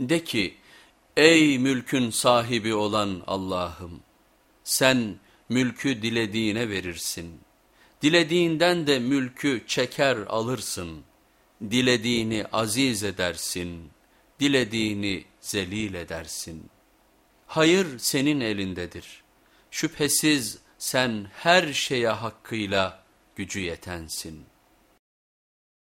De ki ey mülkün sahibi olan Allah'ım sen mülkü dilediğine verirsin. Dilediğinden de mülkü çeker alırsın. Dilediğini aziz edersin, dilediğini zelil edersin. Hayır senin elindedir. Şüphesiz sen her şeye hakkıyla gücü yetensin.''